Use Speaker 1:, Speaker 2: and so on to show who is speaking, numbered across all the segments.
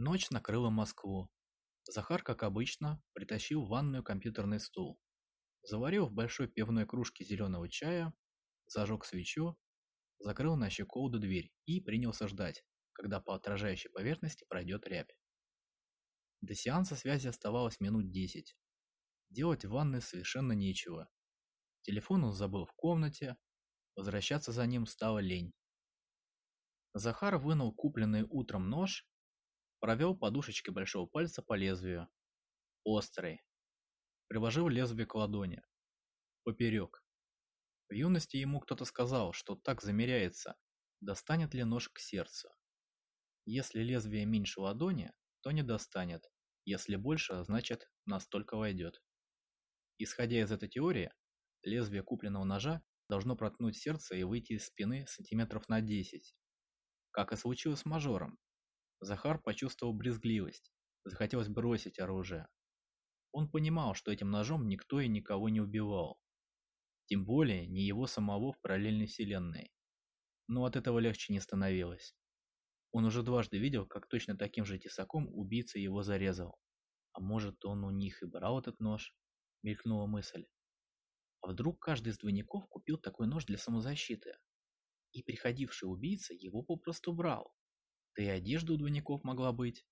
Speaker 1: Ночь накрыла Москву. Захар, как обычно, притащил в ванную компьютерный стул. Заварил в большой пивной кружке зеленого чая, зажег свечу, закрыл на щеколду дверь и принялся ждать, когда по отражающей поверхности пройдет рябь. До сеанса связи оставалось минут десять. Делать в ванной совершенно нечего. Телефон он забыл в комнате, возвращаться за ним стало лень. Захар вынул купленный утром нож Провел подушечкой большого пальца по лезвию. Острый. Приложил лезвие к ладони. Поперек. В юности ему кто-то сказал, что так замеряется, достанет ли нож к сердцу. Если лезвие меньше ладони, то не достанет, если больше, значит настолько войдет. Исходя из этой теории, лезвие купленного ножа должно проткнуть сердце и выйти из спины сантиметров на 10. Как и случилось с мажором, Захар почувствовал брезгливость. Захотелось бросить оружие. Он понимал, что этим ножом никто и никого не убивал. Тем более, не его самого в параллельной вселенной. Но от этого легче не становилось. Он уже дважды видел, как точно таким же тесаком убийца его зарезал. А может, он у них и брал этот нож? Мелькнула мысль. А вдруг каждый из двойников купил такой нож для самозащиты? И приходивший убийца его попросту брал. Да и одежда у двойников могла быть.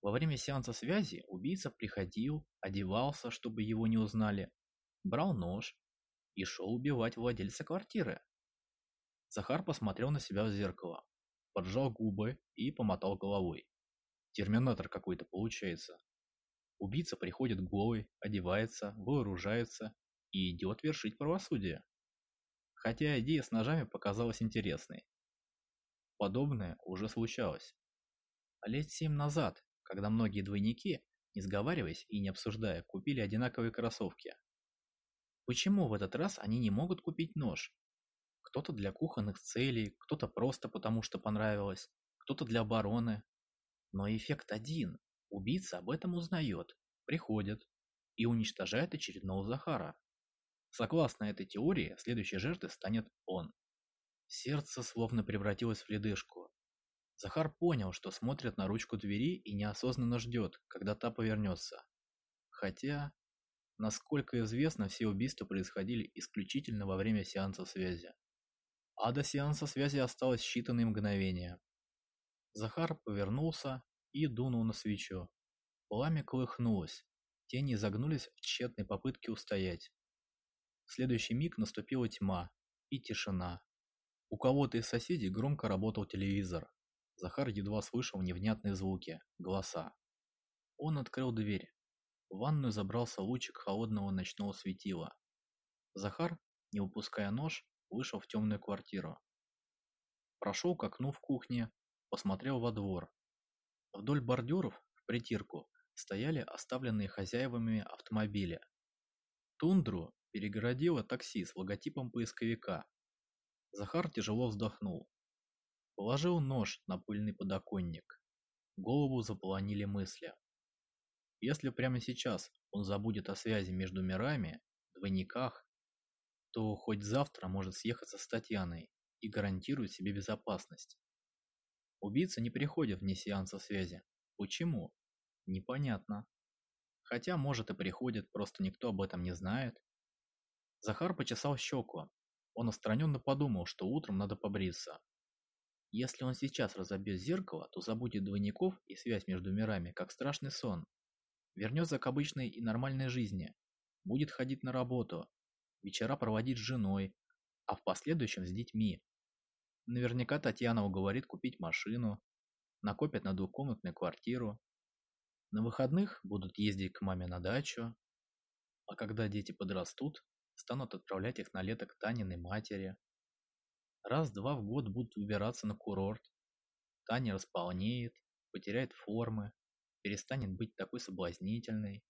Speaker 1: Во время сеанса связи убийца приходил, одевался, чтобы его не узнали, брал нож и шел убивать владельца квартиры. Захар посмотрел на себя в зеркало, поджал губы и помотал головой. Терминатор какой-то получается. Убийца приходит голый, одевается, вооружается и идет вершить правосудие. Хотя идея с ножами показалась интересной. Подобное уже случалось. А лет семь назад, когда многие двойники, не сговариваясь и не обсуждая, купили одинаковые кроссовки. Почему в этот раз они не могут купить нож? Кто-то для кухонных целей, кто-то просто потому что понравилось, кто-то для обороны. Но эффект один. Убийца об этом узнает, приходит и уничтожает очередного Захара. Согласно этой теории, следующей жертвой станет он. Сердце словно превратилось в ледышку. Захар понял, что смотрит на ручку двери и неосознанно ждет, когда та повернется. Хотя, насколько известно, все убийства происходили исключительно во время сеанса связи. А до сеанса связи осталось считанные мгновения. Захар повернулся и дунул на свечу. Пламя колыхнулось, тени загнулись в тщетной попытке устоять. В следующий миг наступила тьма и тишина. У кого-то из соседей громко работал телевизор. Захар едва слышал невнятные звуки, голоса. Он открыл дверь. В ванную забрался лучик холодного ночного светила. Захар, не выпуская нож, вышел в темную квартиру. Прошел к окну в кухне, посмотрел во двор. Вдоль бордюров, в притирку, стояли оставленные хозяевами автомобили. Тундру перегородило такси с логотипом поисковика, Захар тяжело вздохнул. Положил нож на пыльный подоконник. Голову заполонили мысли. Если прямо сейчас он забудет о связи между мирами, двойниках, то хоть завтра может съехаться с Татьяной и гарантирует себе безопасность. Убийца не приходит вне сеанса связи. Почему? Непонятно. Хотя, может и приходит, просто никто об этом не знает. Захар почесал щеку, он отстраненно подумал, что утром надо побриться. Если он сейчас разобьет зеркало, то забудет двойников и связь между мирами, как страшный сон. Вернется к обычной и нормальной жизни. Будет ходить на работу, вечера проводить с женой, а в последующем с детьми. Наверняка Татьяна уговорит купить машину, накопят на двухкомнатную квартиру. На выходных будут ездить к маме на дачу. А когда дети подрастут, станут отправлять их на лето к Таниной матери. Раз-два в год будут выбираться на курорт. Таня располнеет, потеряет формы, перестанет быть такой соблазнительной.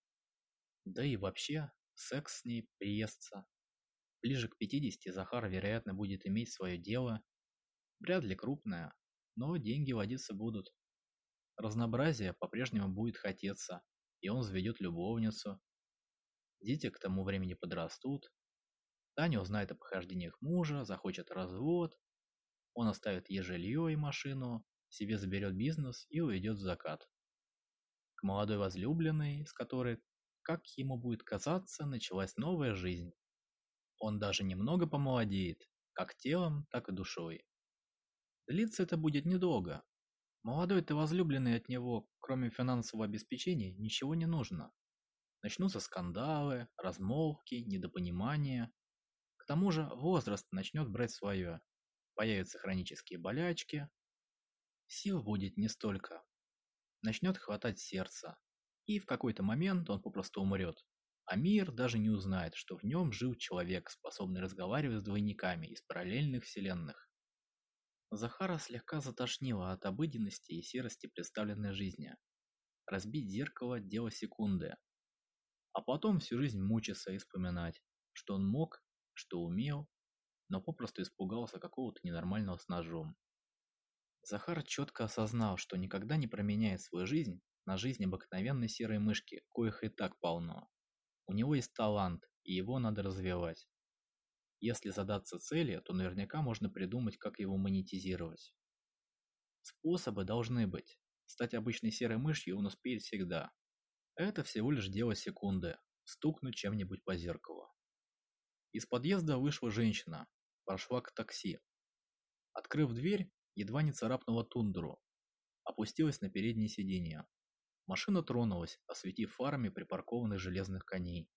Speaker 1: Да и вообще, секс с ней приестся. Ближе к 50 Захар, вероятно, будет иметь свое дело. Вряд ли крупное, но деньги водиться будут. Разнообразие по-прежнему будет хотеться, и он заведет любовницу, Дети к тому времени подрастут. Таня узнает о похождениях мужа, захочет развод. Он оставит ей жилье и машину, себе заберет бизнес и уйдет в закат. К молодой возлюбленной, с которой, как ему будет казаться, началась новая жизнь. Он даже немного помолодеет, как телом, так и душой. Длиться это будет недолго. Молодой-то возлюбленный от него, кроме финансового обеспечения, ничего не нужно. Начнутся скандалы, размолвки, недопонимания. Тому же возраст начнет брать свое. Появятся хронические болячки. Сил будет не столько. Начнет хватать сердца. И в какой-то момент он попросту умрет. А мир даже не узнает, что в нем жил человек, способный разговаривать с двойниками из параллельных вселенных. Захара слегка затошнило от обыденности и серости представленной жизни. Разбить зеркало – дело секунды. А потом всю жизнь мучиться и вспоминать, что он мог, что умел, но попросту испугался какого-то ненормального с ножом. Захар четко осознал, что никогда не променяет свою жизнь на жизнь обыкновенной серой мышки, коих и так полно. У него есть талант, и его надо развивать. Если задаться цели, то наверняка можно придумать, как его монетизировать. Способы должны быть. Стать обычной серой мышью он успеет всегда. Это всего лишь дело секунды. Стукнуть чем-нибудь по зеркалу. Из подъезда вышла женщина. Прошла к такси. Открыв дверь, едва не царапнула тундру. Опустилась на переднее сиденье. Машина тронулась, осветив фарами припаркованных железных коней.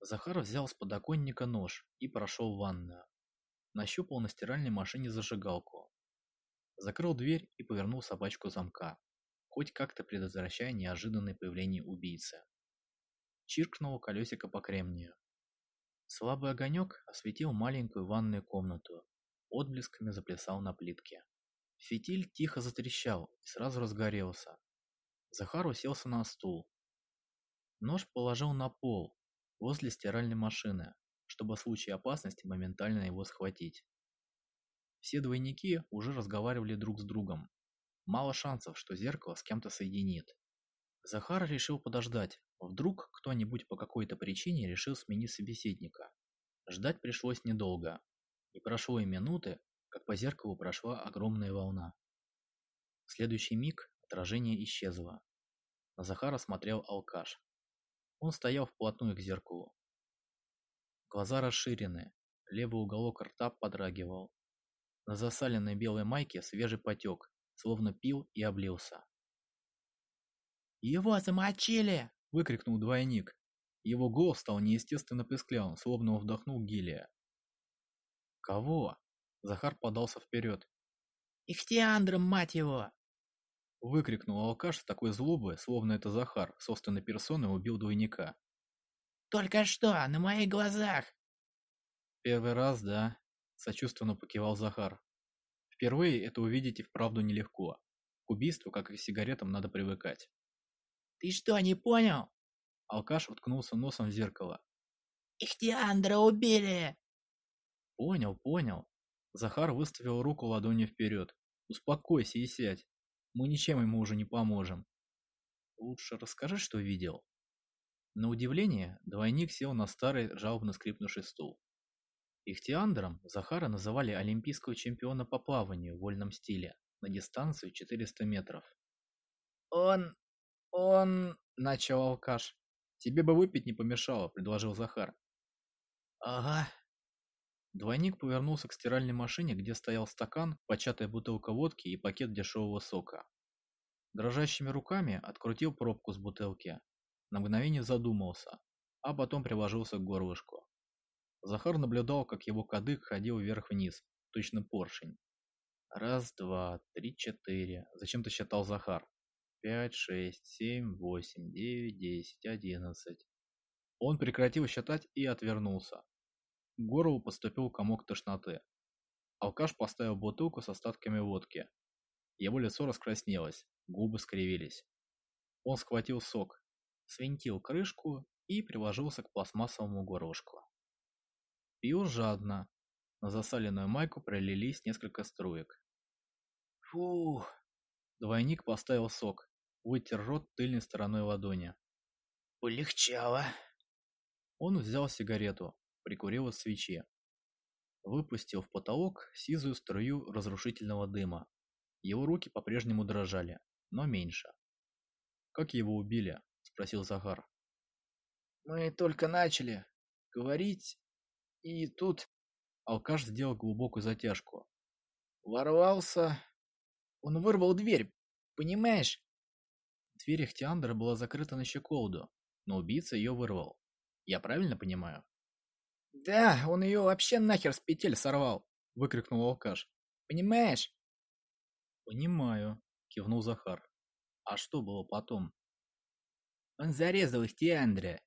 Speaker 1: Захар взял с подоконника нож и прошел в ванную. Нащупал на стиральной машине зажигалку. Закрыл дверь и повернул собачку замка, хоть как-то предотвращая неожиданное появление убийцы. Чиркнуло колесико по кремнию. Слабый огонек осветил маленькую ванную комнату, отблесками заплясал на плитке. Фитиль тихо затрещал и сразу разгорелся, Захар уселся на стул. Нож положил на пол, возле стиральной машины, чтобы в случае опасности моментально его схватить. Все двойники уже разговаривали друг с другом. Мало шансов, что зеркало с кем-то соединит. Захар решил подождать, вдруг кто-нибудь по какой-то причине решил сменить собеседника. Ждать пришлось недолго. Не прошло и минуты, как по зеркалу прошла огромная волна. В следующий миг Отражение исчезло. На Захара смотрел алкаш. Он стоял вплотную к зеркалу. Глаза расширены, левый уголок рта подрагивал. На засаленной белой майке свежий потек, словно пил и облился. «Его замочили!» – выкрикнул двойник. Его голос стал неестественно песклявым, словно он вдохнул гелия. «Кого?» – Захар подался вперед. «Ихтиандром, мать его!» Выкрикнул алкаш с такой злобой, словно это Захар, собственной персоной убил двойника. «Только что, на моих глазах!» «Первый раз, да?» – сочувственно покивал Захар. «Впервые это увидеть и вправду нелегко. К убийству, как и к сигаретам, надо привыкать». «Ты что, не понял?» Алкаш уткнулся носом в зеркало. «Ихтиандра убили!» «Понял, понял». Захар выставил руку ладонью вперед. «Успокойся и сядь. Мы ничем ему уже не поможем. Лучше расскажи, что видел. На удивление, двойник сел на старый жалобно скрипнувший стул. Ихтиандром Захара называли олимпийского чемпиона по плаванию в вольном стиле на дистанцию 400 метров. «Он... он...» – начал алкаш. «Тебе бы выпить не помешало», – предложил Захар. «Ага», Двойник повернулся к стиральной машине, где стоял стакан, початая бутылка водки и пакет дешевого сока. Дрожащими руками открутил пробку с бутылки. На мгновение задумался, а потом приложился к горлышку. Захар наблюдал, как его кадык ходил вверх-вниз, точно поршень. Раз, два, три, четыре. Зачем-то считал Захар. Пять, шесть, семь, восемь, девять, десять, одиннадцать. Он прекратил считать и отвернулся. К горлу поступил комок тошноты. Алкаш поставил бутылку с остатками водки. Его лицо раскраснелось, губы скривились. Он схватил сок, свинтил крышку и приложился к пластмассовому горлышку. Пил жадно. На засаленную майку пролились несколько струек. Фух. Двойник поставил сок, вытер рот тыльной стороной ладони. Полегчало. Он взял сигарету, прикурил от свечи. Выпустил в потолок сизую струю разрушительного дыма. Его руки по-прежнему дрожали, но меньше. «Как его убили?» – спросил Захар.
Speaker 2: «Мы только начали говорить, и тут...»
Speaker 1: Алкаш сделал глубокую затяжку.
Speaker 2: «Ворвался... Он вырвал дверь, понимаешь?»
Speaker 1: Дверь Ихтиандра была закрыта на щеколду, но убийца ее вырвал. Я правильно понимаю?
Speaker 2: «Да, он ее вообще нахер с петель сорвал!» – выкрикнул алкаш. «Понимаешь?»
Speaker 1: «Понимаю», – кивнул Захар. «А что было потом?»
Speaker 2: «Он зарезал их Тиандре!»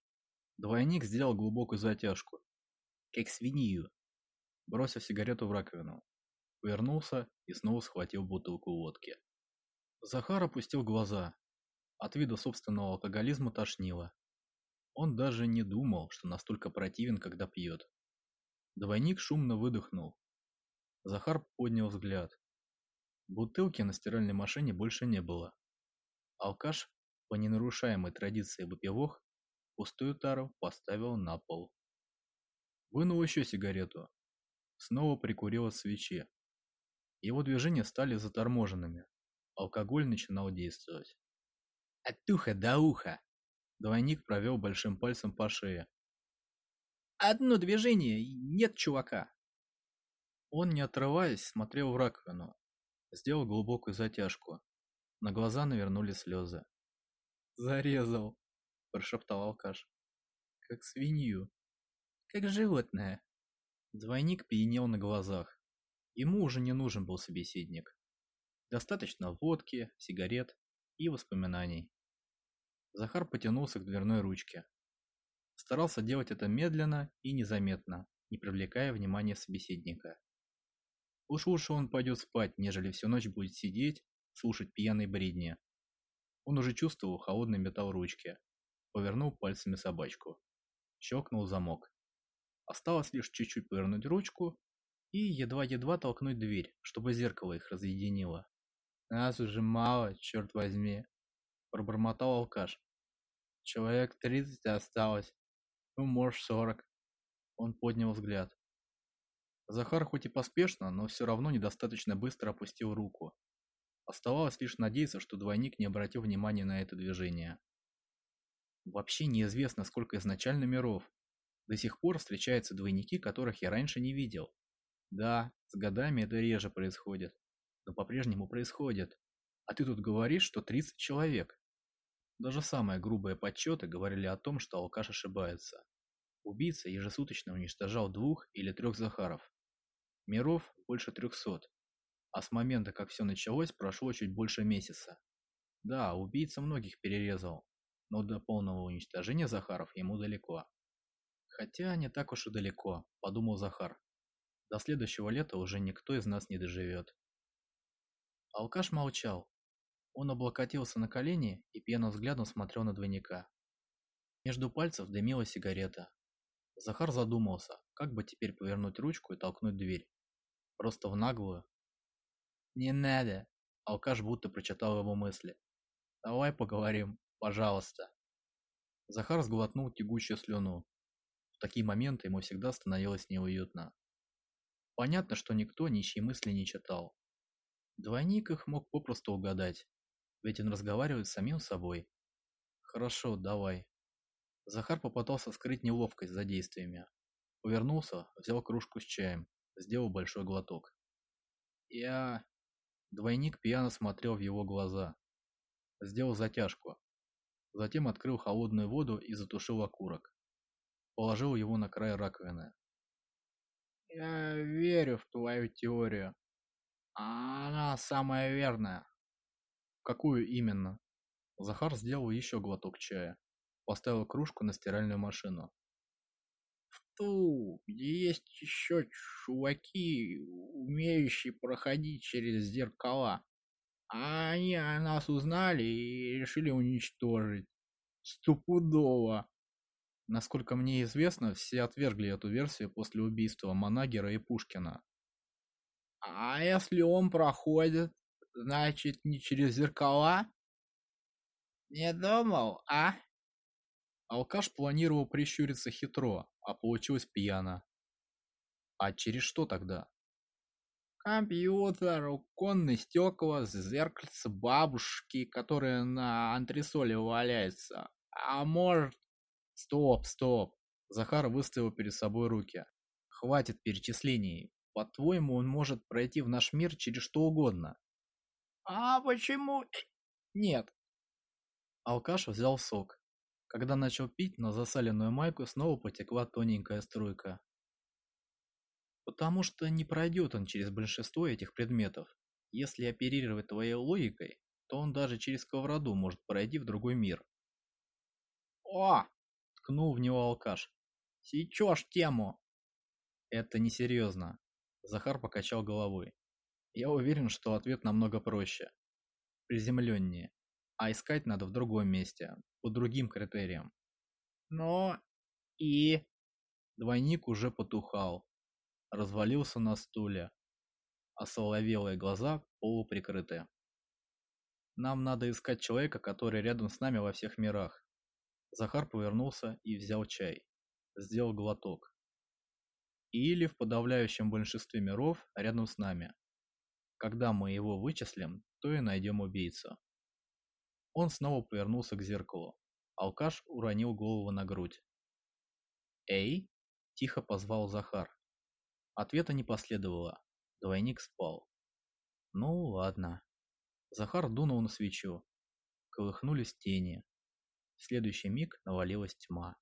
Speaker 1: Двойник сделал глубокую затяжку. «Как свинью!» Бросив сигарету в раковину. Повернулся и снова схватил бутылку водки. Захар опустил глаза. От вида собственного алкоголизма тошнило. Он даже не думал, что настолько противен, когда пьет. Двойник шумно выдохнул. Захар поднял взгляд. Бутылки на стиральной машине больше не было. Алкаш, по ненарушаемой традиции выпивох, пустую тару поставил на пол. Вынул еще сигарету. Снова прикурил от свечи. Его движения стали заторможенными. Алкоголь начинал действовать.
Speaker 2: «От уха до уха!»
Speaker 1: Двойник провел большим пальцем по шее.
Speaker 2: «Одно движение, нет чувака!»
Speaker 1: Он, не отрываясь, смотрел в раковину. Сделал глубокую затяжку. На глаза навернули слезы.
Speaker 2: «Зарезал!»
Speaker 1: – прошептал алкаш. «Как свинью!»
Speaker 2: «Как животное!»
Speaker 1: Двойник пьянел на глазах. Ему уже не нужен был собеседник. Достаточно водки, сигарет и воспоминаний. Захар потянулся к дверной ручке. Старался делать это медленно и незаметно, не привлекая внимания собеседника. Уж лучше он пойдет спать, нежели всю ночь будет сидеть, слушать пьяные бредни. Он уже чувствовал холодный металл ручки. Повернул пальцами собачку. Щелкнул замок. Осталось лишь чуть-чуть повернуть ручку и едва-едва толкнуть дверь, чтобы зеркало их разъединило.
Speaker 2: «Нас уже мало, черт возьми!»
Speaker 1: Пробормотал алкаш.
Speaker 2: Человек тридцать осталось. Ну, может, сорок.
Speaker 1: Он поднял взгляд. Захар хоть и поспешно, но все равно недостаточно быстро опустил руку. Оставалось лишь надеяться, что двойник не обратил внимания на это движение. Вообще неизвестно, сколько изначально миров. До сих пор встречаются двойники, которых я раньше не видел. Да, с годами это реже происходит, но по-прежнему происходит. А ты тут говоришь, что 30 человек. Даже самые грубые подсчеты говорили о том, что алкаш ошибается. Убийца ежесуточно уничтожал двух или трех Захаров. Миров больше трехсот. А с момента, как все началось, прошло чуть больше месяца. Да, убийца многих перерезал, но до полного уничтожения Захаров ему далеко. Хотя не так уж и далеко, подумал Захар. До следующего лета уже никто из нас не доживет. Алкаш молчал, он облокотился на колени и пьяным взглядом смотрел на двойника. Между пальцев дымила сигарета. Захар задумался, как бы теперь повернуть ручку и толкнуть дверь. Просто в наглую.
Speaker 2: «Не надо!»
Speaker 1: Алкаш будто прочитал его мысли. «Давай поговорим, пожалуйста». Захар сглотнул тягучую слюну. В такие моменты ему всегда становилось неуютно. Понятно, что никто ничьи мысли не читал. Двойник их мог попросту угадать. Ведь он разговаривает с самим собой. Хорошо, давай. Захар попытался скрыть неловкость за действиями. Повернулся, взял кружку с чаем, сделал большой глоток. Я... Двойник пьяно смотрел в его глаза. Сделал затяжку. Затем открыл холодную воду и затушил окурок. Положил его на край раковины.
Speaker 2: Я верю в твою теорию. Она самая верная.
Speaker 1: Какую именно? Захар сделал еще глоток чая. Поставил кружку на стиральную машину.
Speaker 2: В ту, где есть еще чуваки, умеющие проходить через зеркала. А они о нас узнали и решили уничтожить. Стопудово.
Speaker 1: Насколько мне известно, все отвергли эту версию после убийства Манагера и Пушкина.
Speaker 2: А если он проходит? Значит, не через зеркала? Не думал, а?
Speaker 1: Алкаш планировал прищуриться хитро, а получилось пьяно. А через что тогда?
Speaker 2: Компьютер, оконные стекла, зеркальце бабушки, которые на антресоле валяются. А может...
Speaker 1: Стоп, стоп. Захар выставил перед собой руки. Хватит перечислений. По-твоему, он может пройти в наш мир через что угодно.
Speaker 2: А почему... Нет.
Speaker 1: Алкаш взял сок. Когда начал пить, на засаленную майку снова потекла тоненькая струйка. Потому что не пройдет он через большинство этих предметов. Если оперировать твоей логикой, то он даже через сковороду может пройти в другой мир.
Speaker 2: «О!»
Speaker 1: – ткнул в него алкаш.
Speaker 2: «Сечешь тему!»
Speaker 1: «Это несерьезно», – Захар покачал головой. «Я уверен, что ответ намного проще. Приземленнее. А искать надо в другом месте, по другим критериям».
Speaker 2: «Но... и...»
Speaker 1: Двойник уже потухал, развалился на стуле, а соловелые глаза полуприкрыты. Нам надо искать человека, который рядом с нами во всех мирах. Захар повернулся и взял чай. Сделал глоток. Или в подавляющем большинстве миров рядом с нами. Когда мы его вычислим, то и найдем убийцу. Он снова повернулся к зеркалу. Алкаш уронил голову на грудь. «Эй!» – тихо позвал Захар. Ответа не последовало. Двойник спал. Ну ладно. Захар дунул на свечу. Колыхнулись тени. В следующий миг навалилась тьма.